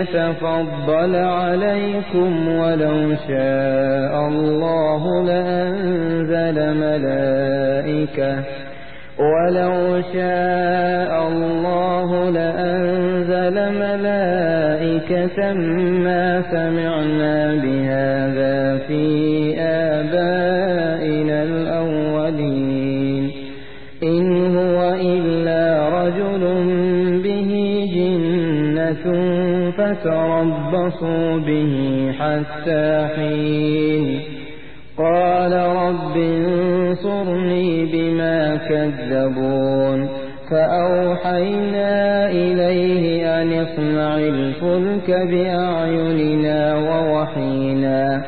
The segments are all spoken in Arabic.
يتفضل عليكم ولو شاء الله لأنزل ملائكة. ولو شاء الله لأنزل ملائكة ما سمعنا بهذا في آبائنا الأولين. فتربصوا به حتى حين قال رب انصرني بما كذبون فأوحينا إليه أن اصنع الفلك بأعيننا ووحينا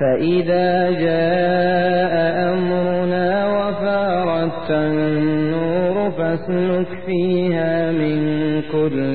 فإذا جاء أمرنا وفارت النور فاسلك فيها من كل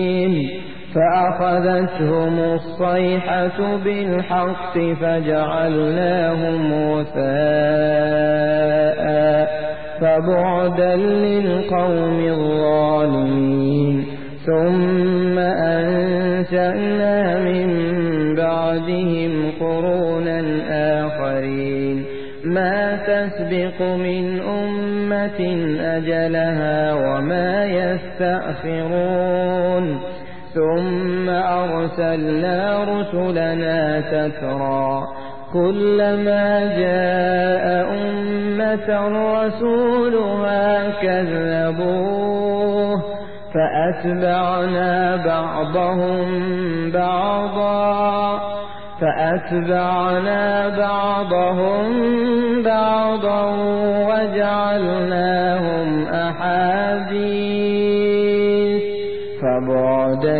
فأخذتهم الصيحة بالحق فجعلناهم وثاء فبعدا للقوم الظالمين. ثم أنشأنا من بعدهم قرونا آخرين. ما تسبق من أمة أجلها وما يستأخرون أرسلنا رسلنا تترى كلما جاء أمة رسولها كذبوه فأتبعنا بعضهم بعضا. فأتبعنا بعضهم بعضا وجعلناهم أحاديث. فبعدا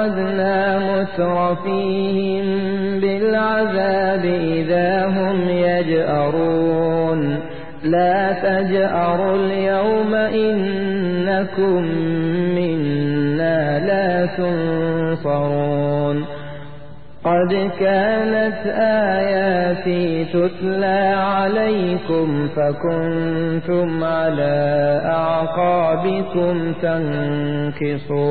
أخذنا مترفيهم بالعذاب إذا هم يجأرون لا تجأروا اليوم إنكم منا لا تنصرون قد كانت آياتي تتلى عليكم فكنتم على أعقابكم تنكصون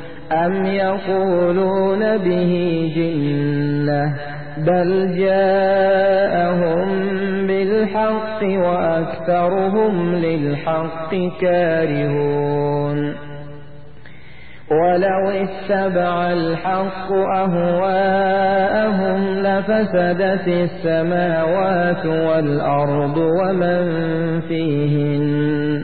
أم يقولون به جنة بل جاءهم بالحق وأكثرهم للحق كارهون ولو اتبع الحق أهواءهم لفسدت السماوات والأرض ومن فيهن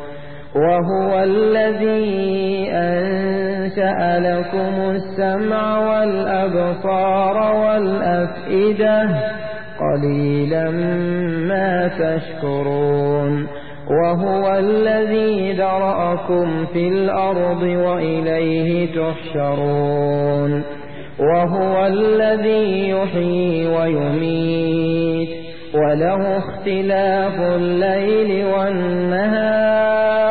وهو الذي أنشأ لكم السمع والأبصار والأفئدة. قليلا ما تشكرون. وهو الذي ذرأكم في الأرض وإليه تحشرون. وهو الذي يحيي ويميت. وله اختلاف الليل والنهار.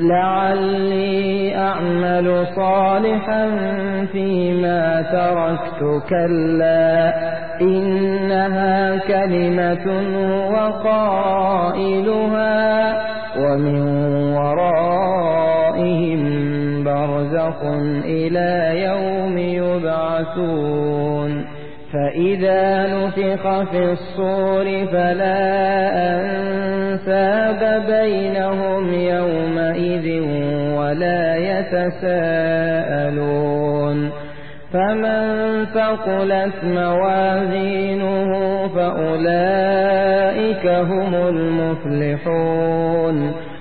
لعلي أعمل صالحا فيما تركت كلا إنها كلمة وقائلها ومن ورائهم برزق إلى يوم يبعثون. فإذا نفخ في الصور فلا أنساب بينهم يومئذ ولا يتساءلون فمن ثقلت موازينه فأولئك هم المفلحون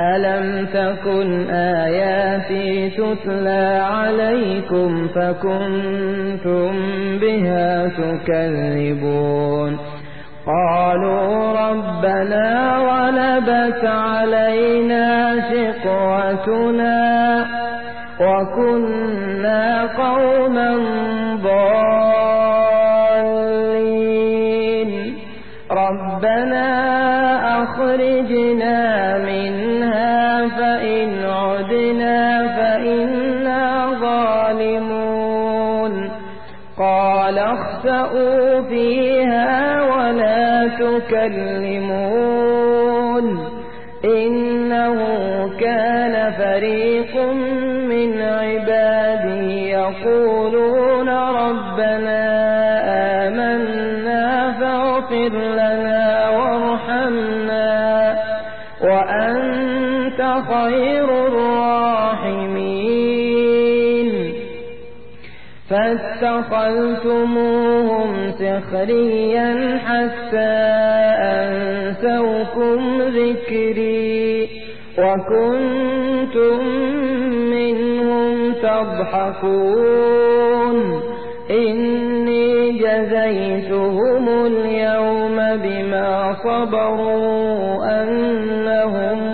ألم تكن آياتي تتلى عليكم فكنتم بها تكذبون قالوا ربنا غلبت علينا شقوتنا وكنا قوما ضالين ربنا قال اخسأوا فيها ولا تكلمون إنه كان فريق فاتخذتموهم سخريا حتى أنسوكم ذكري وكنتم منهم تضحكون. إني جزيتهم اليوم بما صبروا أنهم